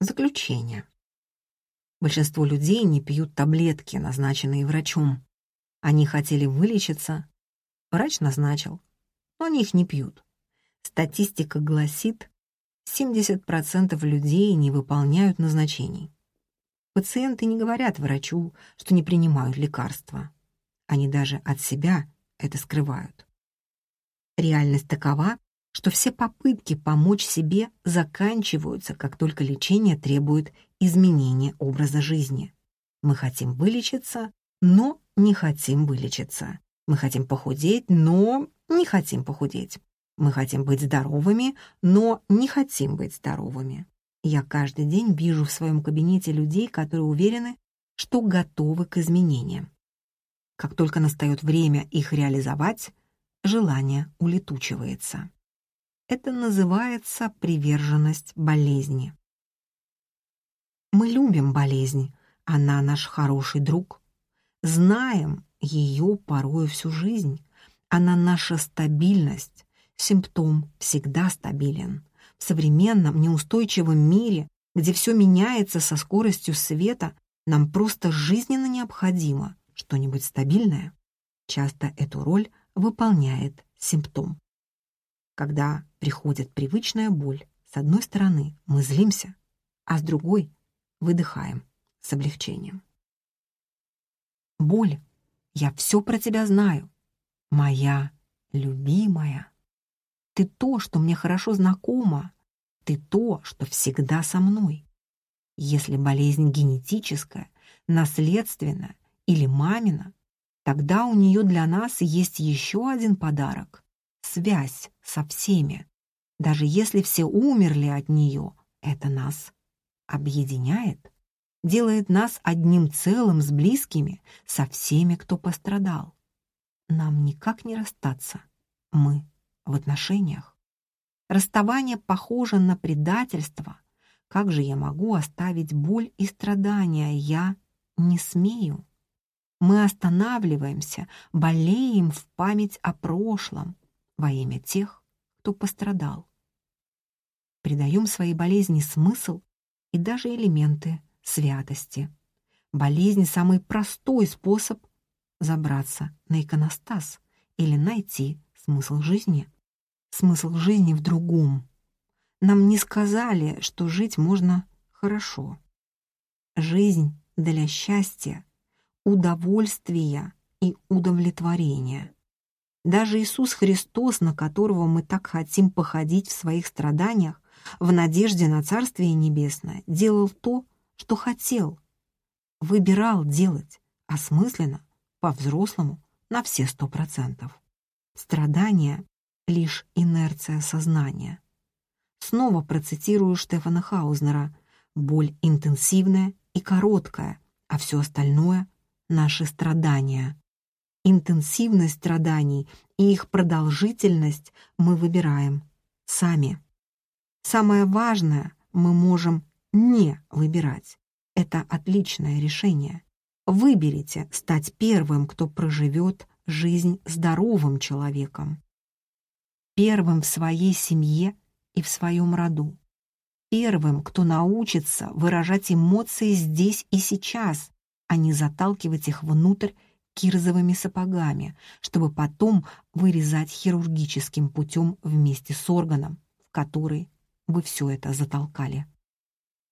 Заключение. Большинство людей не пьют таблетки, назначенные врачом. Они хотели вылечиться, врач назначил, но они их не пьют. Статистика гласит, 70% людей не выполняют назначений. Пациенты не говорят врачу, что не принимают лекарства. Они даже от себя это скрывают. Реальность такова, что все попытки помочь себе заканчиваются, как только лечение требует изменения образа жизни. Мы хотим вылечиться, но не хотим вылечиться. Мы хотим похудеть, но не хотим похудеть. Мы хотим быть здоровыми, но не хотим быть здоровыми. Я каждый день вижу в своем кабинете людей, которые уверены, что готовы к изменениям. Как только настает время их реализовать, желание улетучивается. Это называется приверженность болезни. Мы любим болезнь, она наш хороший друг. Знаем ее порою всю жизнь. Она наша стабильность. Симптом всегда стабилен. В современном неустойчивом мире, где все меняется со скоростью света, нам просто жизненно необходимо что-нибудь стабильное. Часто эту роль выполняет симптом. Когда приходит привычная боль, с одной стороны мы злимся, а с другой выдыхаем с облегчением. Боль, я все про тебя знаю. Моя любимая. Ты то, что мне хорошо знакомо. Ты то, что всегда со мной. Если болезнь генетическая, наследственная или мамина, тогда у нее для нас есть еще один подарок — связь со всеми. Даже если все умерли от нее, это нас объединяет, делает нас одним целым с близкими, со всеми, кто пострадал. Нам никак не расстаться. Мы в отношениях. Расставание похоже на предательство. Как же я могу оставить боль и страдания? Я не смею. Мы останавливаемся, болеем в память о прошлом во имя тех, кто пострадал. Придаем своей болезни смысл и даже элементы святости. Болезнь — самый простой способ забраться на иконостас или найти смысл жизни. Смысл жизни в другом. Нам не сказали, что жить можно хорошо. Жизнь для счастья, удовольствия и удовлетворения. Даже Иисус Христос, на которого мы так хотим походить в своих страданиях, в надежде на Царствие Небесное, делал то, что хотел. Выбирал делать осмысленно, по-взрослому, на все сто процентов. Страдание — лишь инерция сознания. Снова процитирую Штефана Хаузнера. Боль интенсивная и короткая, а все остальное — наши страдания. Интенсивность страданий и их продолжительность мы выбираем сами. Самое важное мы можем не выбирать. Это отличное решение. Выберите стать первым, кто проживет жизнь здоровым человеком. Первым в своей семье и в своем роду. Первым, кто научится выражать эмоции здесь и сейчас, а не заталкивать их внутрь кирзовыми сапогами, чтобы потом вырезать хирургическим путем вместе с органом, в который вы все это затолкали.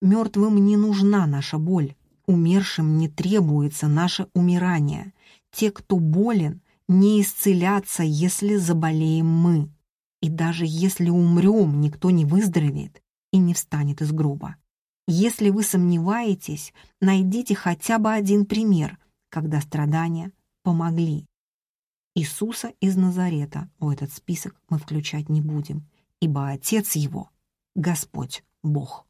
Мертвым не нужна наша боль, умершим не требуется наше умирание. Те, кто болен, не исцелятся, если заболеем мы. И даже если умрем, никто не выздоровеет и не встанет из гроба. Если вы сомневаетесь, найдите хотя бы один пример, когда страдания помогли. Иисуса из Назарета в этот список мы включать не будем, ибо Отец его — Господь Бог.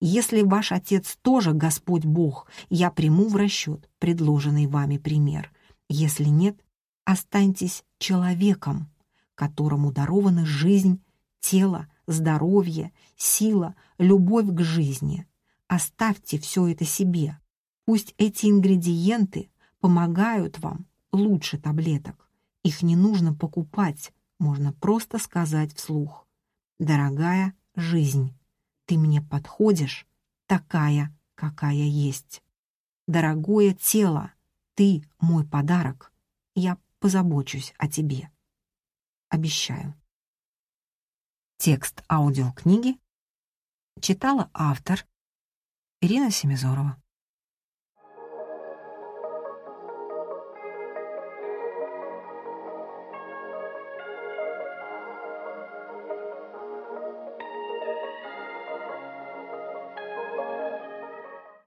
Если ваш Отец тоже Господь Бог, я приму в расчет предложенный вами пример. Если нет, останьтесь человеком, которому дарована жизнь, тело, здоровье, сила, любовь к жизни. Оставьте все это себе. Пусть эти ингредиенты помогают вам лучше таблеток. Их не нужно покупать, можно просто сказать вслух. «Дорогая жизнь, ты мне подходишь такая, какая есть. Дорогое тело, ты мой подарок. Я позабочусь о тебе. Обещаю. Текст аудиокниги читала автор Ирина Семизорова.